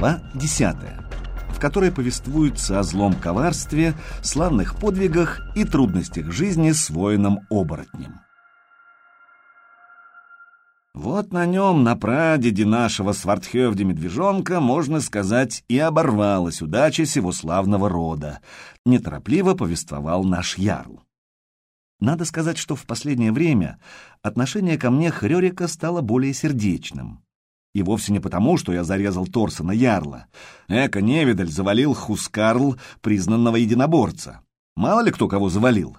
Глава 10, в которой повествуется о злом коварстве, славных подвигах и трудностях жизни с воином-оборотнем. Вот на нем, на прадеде нашего Свардхевде-медвежонка, можно сказать, и оборвалась удача сего славного рода, неторопливо повествовал наш Ярл. Надо сказать, что в последнее время отношение ко мне Хрёрика стало более сердечным. И вовсе не потому, что я зарезал Торсона Ярла. Эко невидаль завалил Хускарл, признанного единоборца. Мало ли кто кого завалил.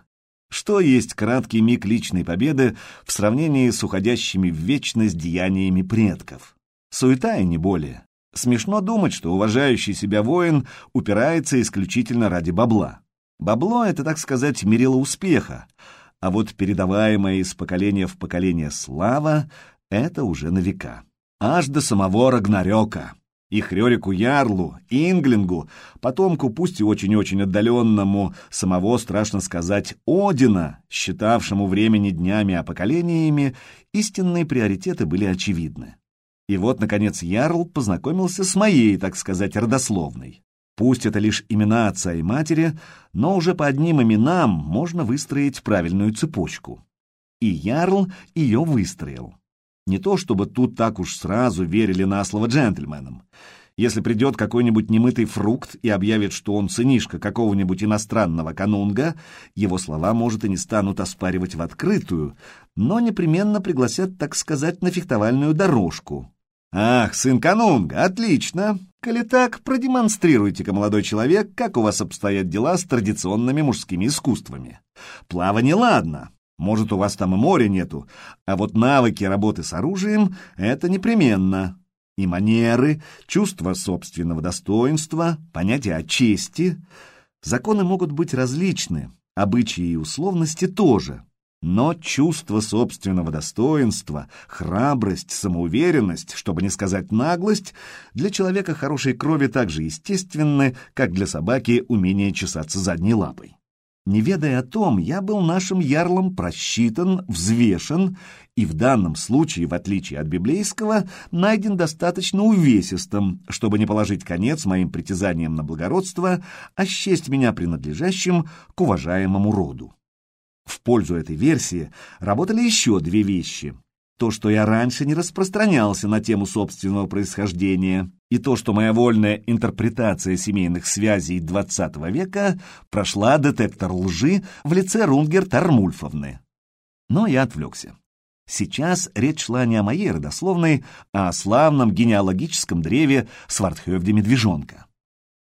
Что есть краткий миг личной победы в сравнении с уходящими в вечность деяниями предков? Суета и не более. Смешно думать, что уважающий себя воин упирается исключительно ради бабла. Бабло — это, так сказать, мерило успеха, а вот передаваемая из поколения в поколение слава — это уже на века аж до самого Рагнарёка. И Хрёрику Ярлу, Инглингу, потомку пусть и очень-очень отдаленному, самого, страшно сказать, Одина, считавшему времени днями, а поколениями, истинные приоритеты были очевидны. И вот, наконец, Ярл познакомился с моей, так сказать, родословной. Пусть это лишь имена отца и матери, но уже по одним именам можно выстроить правильную цепочку. И Ярл ее выстроил. Не то чтобы тут так уж сразу верили на слово джентльменам. Если придет какой-нибудь немытый фрукт и объявит, что он сынишка какого-нибудь иностранного канунга, его слова, может, и не станут оспаривать в открытую, но непременно пригласят, так сказать, на фехтовальную дорожку. «Ах, сын канунга, отлично! Коли так, продемонстрируйте-ка, молодой человек, как у вас обстоят дела с традиционными мужскими искусствами. Плавание ладно, может, у вас там и моря нету, а вот навыки работы с оружием — это непременно. И манеры, чувство собственного достоинства, понятие о чести. Законы могут быть различны, обычаи и условности тоже. Но чувство собственного достоинства, храбрость, самоуверенность, чтобы не сказать наглость, для человека хорошей крови так же естественны, как для собаки умение чесаться задней лапой. Не ведая о том, я был нашим ярлом просчитан, взвешен и в данном случае, в отличие от библейского, найден достаточно увесистым, чтобы не положить конец моим притязаниям на благородство, а счесть меня принадлежащим к уважаемому роду. В пользу этой версии работали еще две вещи то, что я раньше не распространялся на тему собственного происхождения, и то, что моя вольная интерпретация семейных связей XX века прошла детектор лжи в лице Рунгер Тармульфовны. Но я отвлекся. Сейчас речь шла не о моей родословной, а о славном генеалогическом древе Свардхёвде-медвежонка.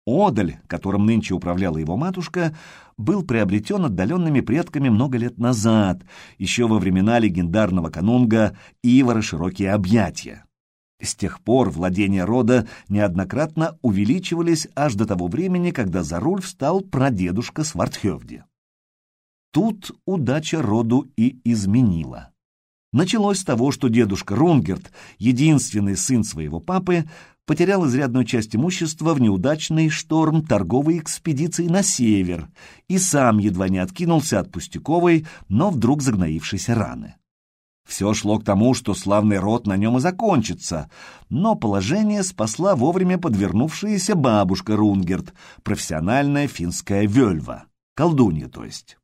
Одаль, которым нынче управляла его матушка, был приобретен отдаленными предками много лет назад, еще во времена легендарного канунга Ивара Широкие Объятия. С тех пор владения рода неоднократно увеличивались аж до того времени, когда за руль встал прадедушка Свардхевди. Тут удача роду и изменила. Началось с того, что дедушка Рунгерт, единственный сын своего папы, потерял изрядную часть имущества в неудачный шторм торговой экспедиции на север и сам едва не откинулся от пустяковой, но вдруг загноившейся раны. Все шло к тому, что славный род на нем и закончится, но положение спасла вовремя подвернувшаяся бабушка Рунгерт, профессиональная финская вельва, колдунья то есть.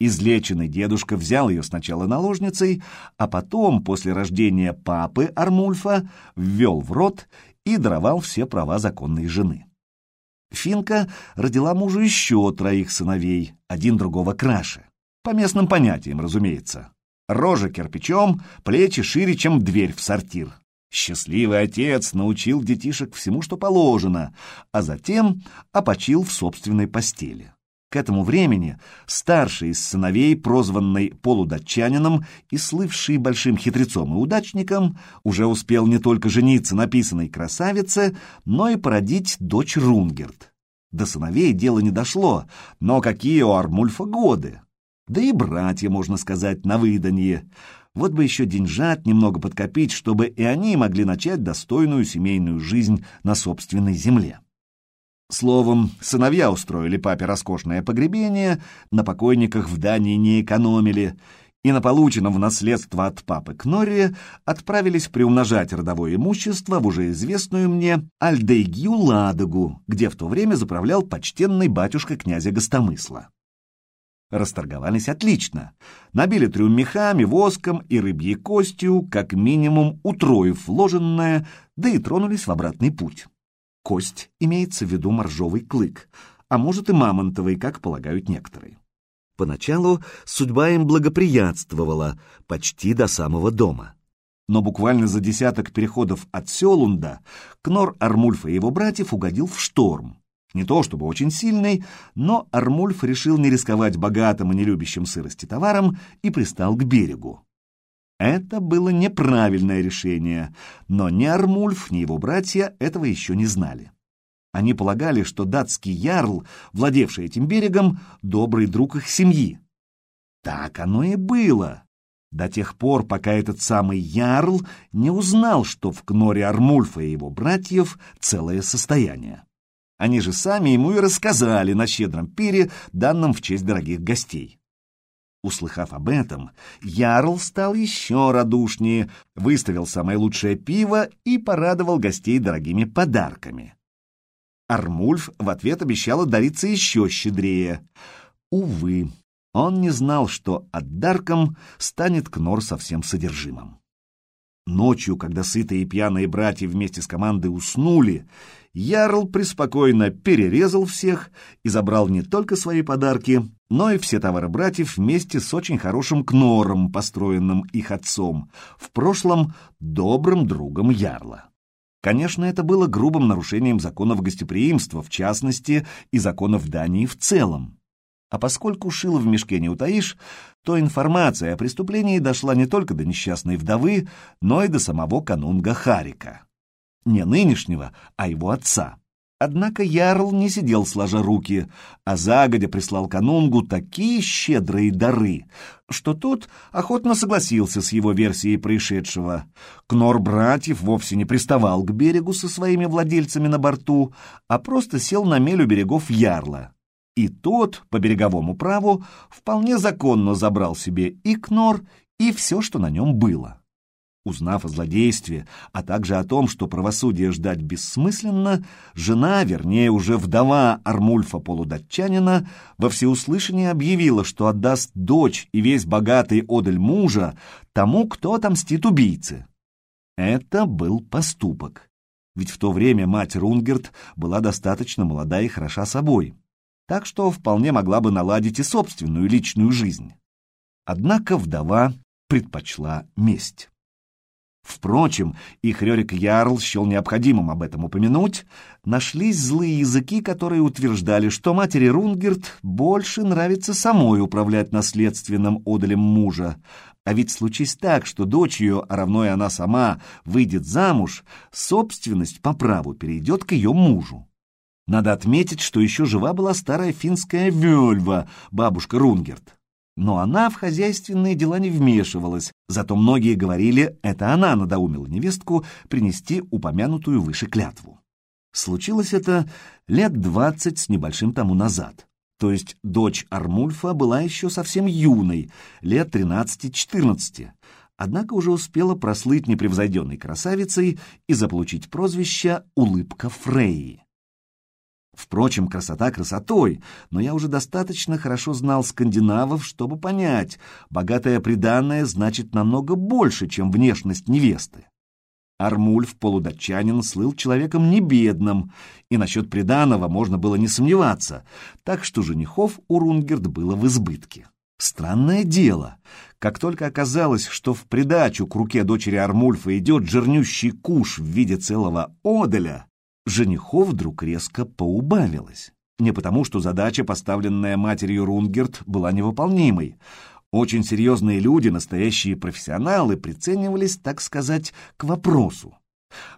Излеченный дедушка взял ее сначала наложницей, а потом, после рождения папы Армульфа, ввел в рот и даровал все права законной жены. Финка родила мужу еще троих сыновей, один другого краше. По местным понятиям, разумеется. Рожа кирпичом, плечи шире, чем дверь в сортир. Счастливый отец научил детишек всему, что положено, а затем опочил в собственной постели. К этому времени старший из сыновей, прозванный полудатчанином и слывший большим хитрецом и удачником, уже успел не только жениться на писаной красавице, но и породить дочь Рунгерт. До сыновей дело не дошло, но какие у Армульфа годы! Да и братья, можно сказать, на выданье. Вот бы еще деньжат немного подкопить, чтобы и они могли начать достойную семейную жизнь на собственной земле. Словом, сыновья устроили папе роскошное погребение, на покойниках в Дании не экономили, и на полученном в наследство от папы Кнорри отправились приумножать родовое имущество в уже известную мне Альдейгию Ладогу, где в то время заправлял почтенный батюшка князя Гостомысла. Расторговались отлично. Набили трюм мехами, воском и рыбьей костью, как минимум утроив вложенное, да и тронулись в обратный путь. Кость имеется в виду моржовый клык, а может и мамонтовый, как полагают некоторые. Поначалу судьба им благоприятствовала почти до самого дома. Но буквально за десяток переходов от Селунда Кнор Армульфа и его братьев угодил в шторм. Не то чтобы очень сильный, но Армульф решил не рисковать богатым и нелюбящим сырости товаром и пристал к берегу. Это было неправильное решение, но ни Армульф, ни его братья этого еще не знали. Они полагали, что датский ярл, владевший этим берегом, добрый друг их семьи. Так оно и было. До тех пор, пока этот самый ярл не узнал, что в Кноре Армульфа и его братьев целое состояние. Они же сами ему и рассказали на щедром пире, данном в честь дорогих гостей. Услыхав об этом, Ярл стал еще радушнее, выставил самое лучшее пиво и порадовал гостей дорогими подарками. Армульф в ответ обещал дариться еще щедрее. Увы, он не знал, что отдарком станет Кнор со всем содержимым. Ночью, когда сытые и пьяные братья вместе с командой уснули, Ярл преспокойно перерезал всех и забрал не только свои подарки, но и все товары братьев вместе с очень хорошим кнором, построенным их отцом, в прошлом добрым другом Ярла. Конечно, это было грубым нарушением законов гостеприимства, в частности, и законов Дании в целом. А поскольку шило в мешке не утаишь, то информация о преступлении дошла не только до несчастной вдовы, но и до самого канунга Харика. Не нынешнего, а его отца. Однако Ярл не сидел сложа руки, а загодя прислал канунгу такие щедрые дары, что тот охотно согласился с его версией происшедшего. Кнор братьев вовсе не приставал к берегу со своими владельцами на борту, а просто сел на мель у берегов Ярла. И тот, по береговому праву, вполне законно забрал себе и Кнор, и все, что на нем было. Узнав о злодействе, а также о том, что правосудие ждать бессмысленно, жена, вернее уже вдова Армульфа полудатчанина, во всеуслышание объявила, что отдаст дочь и весь богатый одель мужа тому, кто отомстит убийце. Это был поступок. Ведь в то время мать Рунгерт была достаточно молода и хороша собой, так что вполне могла бы наладить и собственную личную жизнь. Однако вдова предпочла месть. Впрочем, и Хрёрик Ярл счел необходимым об этом упомянуть, нашлись злые языки, которые утверждали, что матери Рунгерт больше нравится самой управлять наследственным одолем мужа. А ведь случись так, что дочь ее, а равно и она сама, выйдет замуж, собственность по праву перейдет к ее мужу. Надо отметить, что еще жива была старая финская Вельва, бабушка Рунгерт. Но она в хозяйственные дела не вмешивалась, зато многие говорили, это она надоумила невестку принести упомянутую выше клятву. Случилось это лет двадцать с небольшим тому назад. То есть дочь Армульфа была еще совсем юной, лет тринадцати-четырнадцати, однако уже успела прослыть непревзойденной красавицей и заполучить прозвище «Улыбка Фрейи». Впрочем, красота красотой, но я уже достаточно хорошо знал скандинавов, чтобы понять, богатая приданное значит намного больше, чем внешность невесты. Армульф, полудатчанин, слыл человеком небедным, и насчет приданого можно было не сомневаться, так что женихов у Рунгерт было в избытке. Странное дело, как только оказалось, что в придачу к руке дочери Армульфа идет жирнющий куш в виде целого оделя, женихов вдруг резко поубавилось. Не потому, что задача, поставленная матерью Рунгерт, была невыполнимой. Очень серьезные люди, настоящие профессионалы, приценивались, так сказать, к вопросу.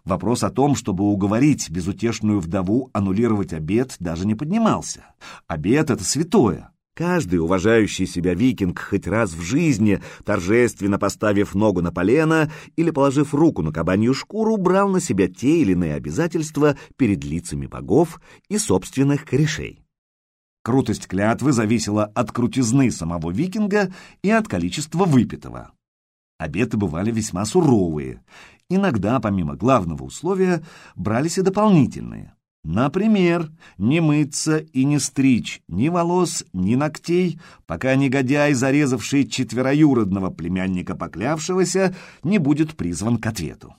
Вопрос о том, чтобы уговорить безутешную вдову аннулировать обед, даже не поднимался. Обед — это святое. Каждый уважающий себя викинг хоть раз в жизни, торжественно поставив ногу на полено или положив руку на кабанью шкуру, брал на себя те или иные обязательства перед лицами богов и собственных корешей. Крутость клятвы зависела от крутизны самого викинга и от количества выпитого. Обеты бывали весьма суровые. Иногда, помимо главного условия, брались и дополнительные. Например, не мыться и не стричь ни волос, ни ногтей, пока негодяй, зарезавший четвероюродного племянника поклявшегося, не будет призван к ответу.